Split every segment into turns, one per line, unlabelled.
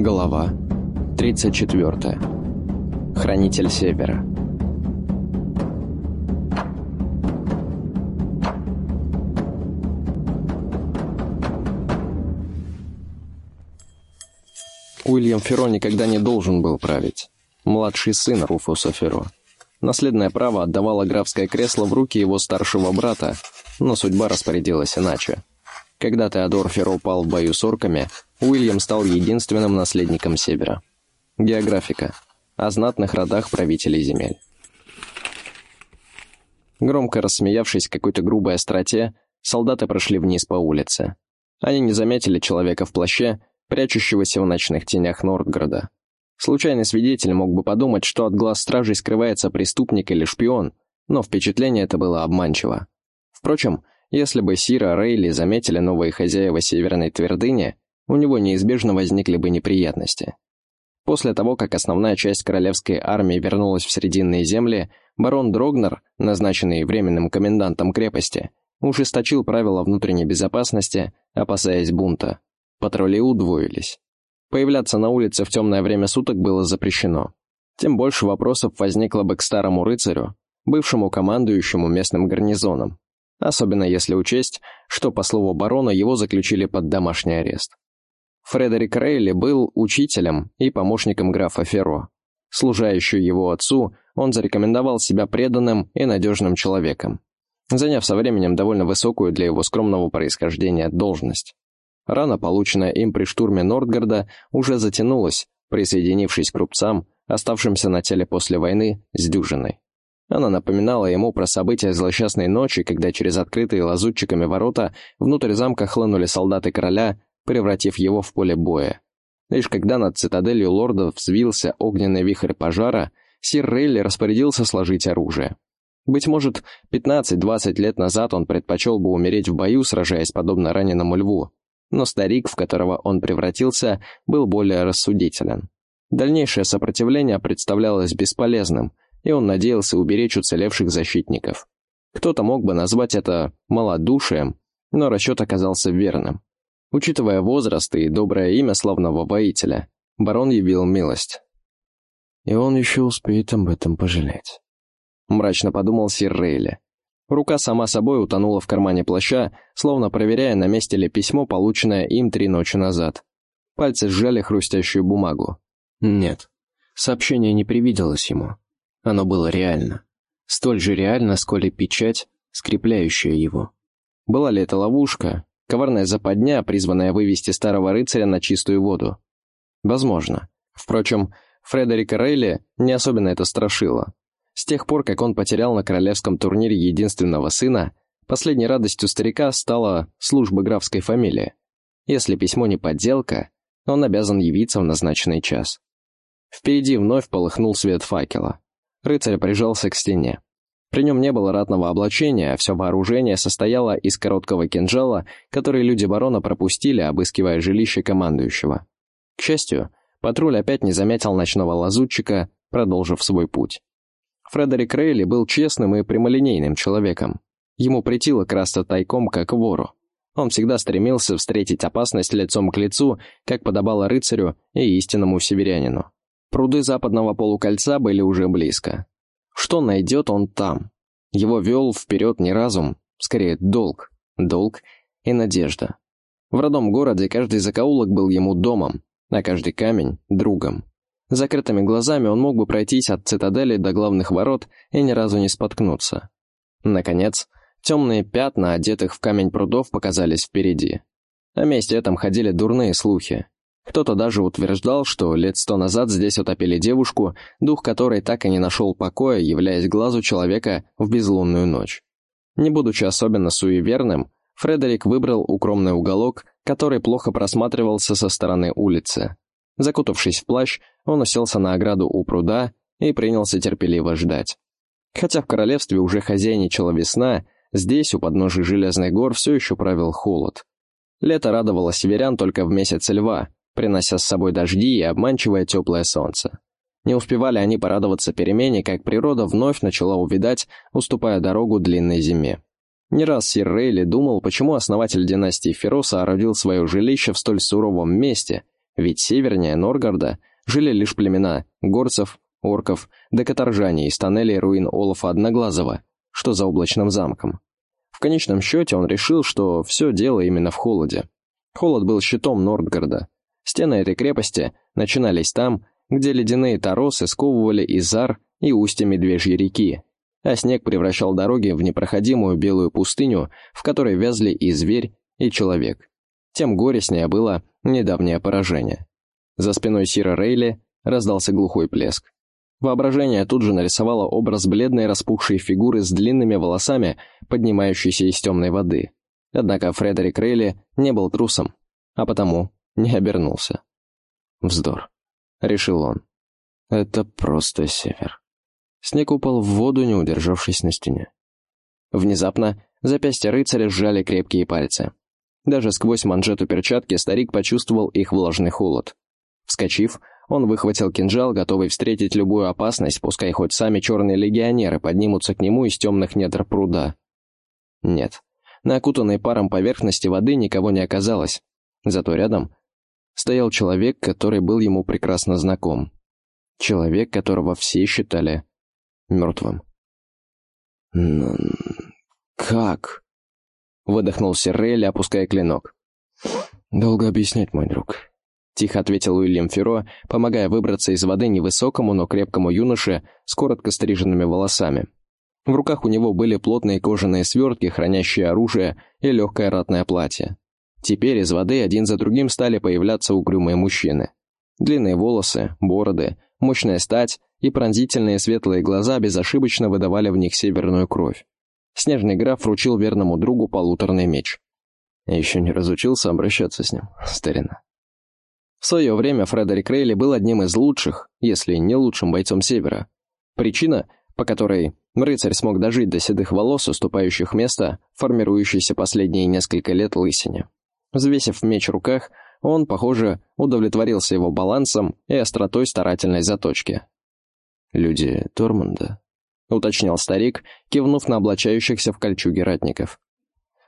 Голова 34. Хранитель Севера. Уильям Ферро никогда не должен был править. Младший сын Руфуса Ферро. Наследное право отдавало графское кресло в руки его старшего брата, но судьба распорядилась иначе. Когда Теодор Ферро пал в бою с орками, Уильям стал единственным наследником Севера. Географика. О знатных родах правителей земель. Громко рассмеявшись какой-то грубой остроте, солдаты прошли вниз по улице. Они не заметили человека в плаще, прячущегося в ночных тенях Нордграда. Случайный свидетель мог бы подумать, что от глаз стражей скрывается преступник или шпион, но впечатление это было обманчиво. Впрочем, если бы Сира Рейли заметили новые хозяева Северной Твердыни, у него неизбежно возникли бы неприятности. После того, как основная часть королевской армии вернулась в Срединные земли, барон Дрогнер, назначенный временным комендантом крепости, ужесточил правила внутренней безопасности, опасаясь бунта. Патрули удвоились. Появляться на улице в темное время суток было запрещено. Тем больше вопросов возникло бы к старому рыцарю, бывшему командующему местным гарнизоном, особенно если учесть, что, по слову барона, его заключили под домашний арест. Фредерик Рейли был учителем и помощником графа Ферро. Служа его отцу, он зарекомендовал себя преданным и надежным человеком, заняв со временем довольно высокую для его скромного происхождения должность. Рана, полученная им при штурме Нордгарда, уже затянулась, присоединившись к рубцам, оставшимся на теле после войны, с дюжиной. Она напоминала ему про события злосчастной ночи, когда через открытые лазутчиками ворота внутрь замка хлынули солдаты короля, превратив его в поле боя. Лишь когда над цитаделью лордов взвился огненный вихрь пожара, сир Рейли распорядился сложить оружие. Быть может, 15-20 лет назад он предпочел бы умереть в бою, сражаясь подобно раненому льву, но старик, в которого он превратился, был более рассудителен. Дальнейшее сопротивление представлялось бесполезным, и он надеялся уберечь уцелевших защитников. Кто-то мог бы назвать это малодушием, но расчет оказался верным. Учитывая возраст и доброе имя славного воителя, барон явил милость. «И он еще успеет об этом пожалеть», — мрачно подумал сир Рейли. Рука сама собой утонула в кармане плаща, словно проверяя, на месте ли письмо, полученное им три ночи назад. Пальцы сжали хрустящую бумагу. Нет, сообщение не привиделось ему. Оно было реально. Столь же реально, сколь и печать, скрепляющая его. Была ли это ловушка, коварная западня, призванная вывести старого рыцаря на чистую воду? Возможно. Впрочем, Фредерика Рейли не особенно это страшило. С тех пор, как он потерял на королевском турнире единственного сына, последней радостью старика стала служба графской фамилии. Если письмо не подделка, он обязан явиться в назначенный час. Впереди вновь полыхнул свет факела. Рыцарь прижался к стене. При нем не было ратного облачения, а все вооружение состояло из короткого кинжала, который люди барона пропустили, обыскивая жилище командующего. К счастью, патруль опять не заметил ночного лазутчика, продолжив свой путь. Фредерик Рейли был честным и прямолинейным человеком. Ему претило красться тайком, как вору. Он всегда стремился встретить опасность лицом к лицу, как подобало рыцарю и истинному северянину. Пруды западного полукольца были уже близко. Что найдет он там? Его вел вперед не разум, скорее долг, долг и надежда. В родном городе каждый закоулок был ему домом, а каждый камень — другом. Закрытыми глазами он мог бы пройтись от цитадели до главных ворот и ни разу не споткнуться. Наконец, темные пятна, одетых в камень прудов, показались впереди. О месте этом ходили дурные слухи. Кто-то даже утверждал, что лет сто назад здесь утопили девушку, дух которой так и не нашел покоя, являясь глазу человека в безлунную ночь. Не будучи особенно суеверным, Фредерик выбрал укромный уголок, который плохо просматривался со стороны улицы. Закутавшись в плащ, он уселся на ограду у пруда и принялся терпеливо ждать. Хотя в королевстве уже хозяйничала весна, здесь, у подножия Железных гор, все еще правил холод. Лето радовало северян только в месяц льва, принося с собой дожди и обманчивое теплое солнце. Не успевали они порадоваться перемене, как природа вновь начала увидать, уступая дорогу длинной зиме. Не раз сир Рейли думал, почему основатель династии Феро соорудил свое жилище в столь суровом месте, ведь севернее Норгарда жили лишь племена горцев, орков, да каторжане из тоннелей руин Олафа Одноглазого, что за облачным замком. В конечном счете он решил, что все дело именно в холоде. Холод был щитом Нордгарда. Стены этой крепости начинались там, где ледяные торосы сковывали Изар и устья Медвежьей реки, а снег превращал дороги в непроходимую белую пустыню, в которой вязли и зверь, и человек. Тем горестнее было недавнее поражение. За спиной Сира Рейли раздался глухой плеск. Воображение тут же нарисовало образ бледной распухшей фигуры с длинными волосами, поднимающейся из темной воды. Однако Фредерик Рейли не был трусом, а потому не обернулся. «Вздор», — решил он. «Это просто север». Снег упал в воду, не удержавшись на стене. Внезапно запястья рыцаря сжали крепкие пальцы. Даже сквозь манжету перчатки старик почувствовал их влажный холод. Вскочив, он выхватил кинжал, готовый встретить любую опасность, пускай хоть сами черные легионеры поднимутся к нему из темных недр пруда. Нет, на окутанной паром поверхности воды никого не оказалось. Зато рядом стоял человек, который был ему прекрасно знаком. Человек, которого все считали мертвым. «Но как?» — выдохнул Сиррелли, опуская клинок. «Долго объяснять, мой друг», — тихо ответил Уильям Ферро, помогая выбраться из воды невысокому, но крепкому юноше с коротко стриженными волосами. В руках у него были плотные кожаные свертки, хранящие оружие и легкое ратное платье. Теперь из воды один за другим стали появляться угрюмые мужчины. Длинные волосы, бороды, мощная стать и пронзительные светлые глаза безошибочно выдавали в них северную кровь. Снежный граф вручил верному другу полуторный меч. Еще не разучился обращаться с ним, старина. В свое время Фредерик Рейли был одним из лучших, если не лучшим бойцом Севера. Причина, по которой рыцарь смог дожить до седых волос, уступающих место, формирующейся последние несколько лет лысине. Взвесив меч в руках, он, похоже, удовлетворился его балансом и остротой старательной заточки. «Люди Торманда», — уточнил старик, кивнув на облачающихся в кольчуге ратников.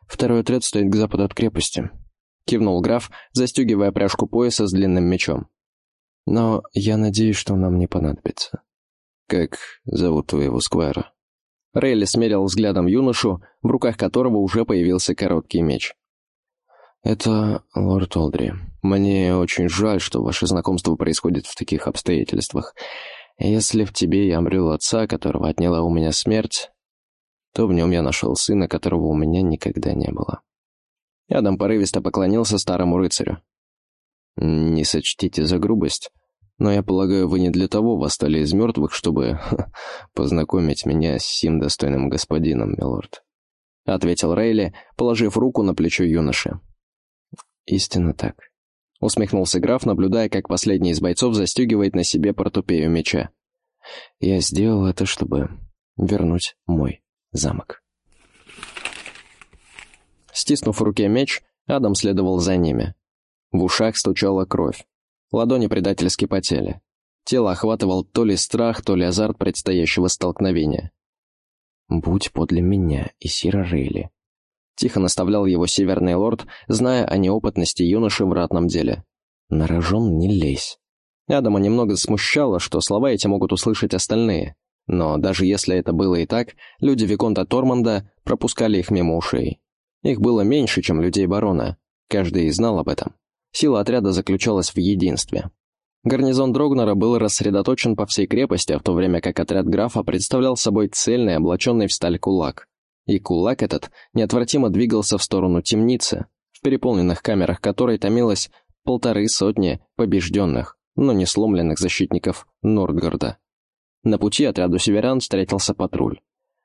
«Второй отряд стоит к западу от крепости», — кивнул граф, застегивая пряжку пояса с длинным мечом. «Но я надеюсь, что нам не понадобится». «Как зовут твоего сквайра?» Рейли смерил взглядом юношу, в руках которого уже появился короткий меч. «Это лорд Олдри. Мне очень жаль, что ваше знакомство происходит в таких обстоятельствах. Если в тебе я обрел отца, которого отняла у меня смерть, то в нем я нашел сына, которого у меня никогда не было». Адам порывисто поклонился старому рыцарю. «Не сочтите за грубость, но я полагаю, вы не для того восстали из мертвых, чтобы познакомить меня с сим достойным господином, милорд», — ответил Рейли, положив руку на плечо юноши. «Истинно так», — усмехнулся граф, наблюдая, как последний из бойцов застегивает на себе портупею меча. «Я сделал это, чтобы вернуть мой замок». Стиснув в руке меч, Адам следовал за ними. В ушах стучала кровь. Ладони предательски потели. Тело охватывал то ли страх, то ли азарт предстоящего столкновения. «Будь подле меня и Сира Рейли», Тихо наставлял его северный лорд, зная о неопытности юноши в ратном деле. «На рожон не лезь». Адама немного смущало, что слова эти могут услышать остальные. Но даже если это было и так, люди Виконта Торманда пропускали их мимо ушей. Их было меньше, чем людей барона. Каждый знал об этом. Сила отряда заключалась в единстве. Гарнизон Дрогнера был рассредоточен по всей крепости, в то время как отряд графа представлял собой цельный, облаченный в сталь кулак. И кулак этот неотвратимо двигался в сторону темницы, в переполненных камерах которой томилось полторы сотни побежденных, но не сломленных защитников Нордгарда. На пути отряду северян встретился патруль.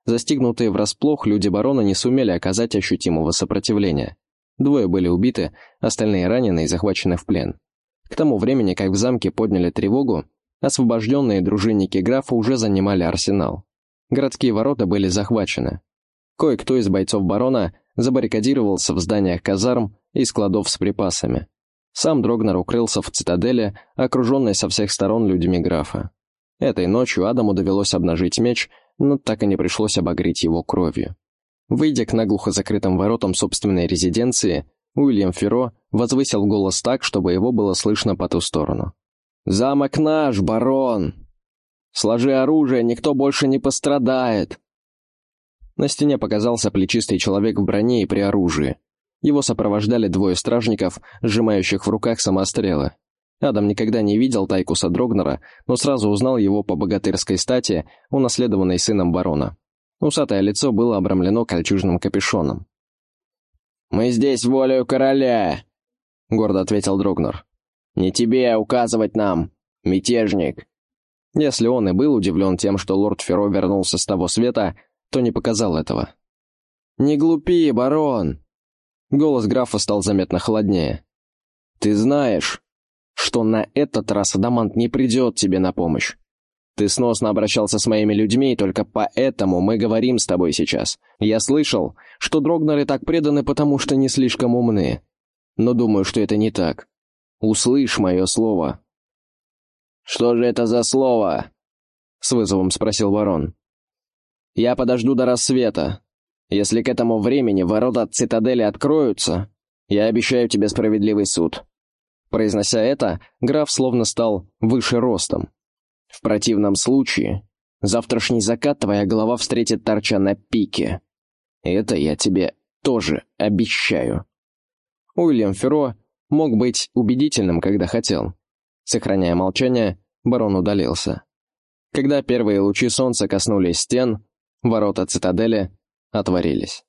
Застигнутые врасплох, люди барона не сумели оказать ощутимого сопротивления. Двое были убиты, остальные ранены и захвачены в плен. К тому времени, как в замке подняли тревогу, освобожденные дружинники графа уже занимали арсенал. Городские ворота были захвачены, Кое-кто из бойцов барона забаррикадировался в зданиях казарм и складов с припасами. Сам Дрогнер укрылся в цитадели, окруженной со всех сторон людьми графа. Этой ночью Адаму довелось обнажить меч, но так и не пришлось обогреть его кровью. Выйдя к наглухо закрытым воротам собственной резиденции, Уильям Ферро возвысил голос так, чтобы его было слышно по ту сторону. «Замок наш, барон! Сложи оружие, никто больше не пострадает!» На стене показался плечистый человек в броне и при оружии. Его сопровождали двое стражников, сжимающих в руках самострелы. Адам никогда не видел Тайкуса Дрогнера, но сразу узнал его по богатырской стати, унаследованной сыном барона. Усатое лицо было обрамлено кольчужным капюшоном. «Мы здесь волею короля», — гордо ответил Дрогнер. «Не тебе указывать нам, мятежник». Если он и был удивлен тем, что лорд Ферро вернулся с того света, то не показал этого. «Не глупи, барон!» Голос графа стал заметно холоднее. «Ты знаешь, что на этот раз Адамант не придет тебе на помощь. Ты сносно обращался с моими людьми, и только поэтому мы говорим с тобой сейчас. Я слышал, что Дрогнеры так преданы, потому что не слишком умны. Но думаю, что это не так. Услышь мое слово». «Что же это за слово?» — с вызовом спросил ворон. «Я подожду до рассвета. Если к этому времени ворота цитадели откроются, я обещаю тебе справедливый суд». Произнося это, граф словно стал выше ростом. В противном случае, завтрашний закат твоя голова встретит торча на пике. Это я тебе тоже обещаю. Уильям Ферро мог быть убедительным, когда хотел. Сохраняя молчание, барон удалился. Когда первые лучи солнца коснулись стен, ворота цитадели отворились.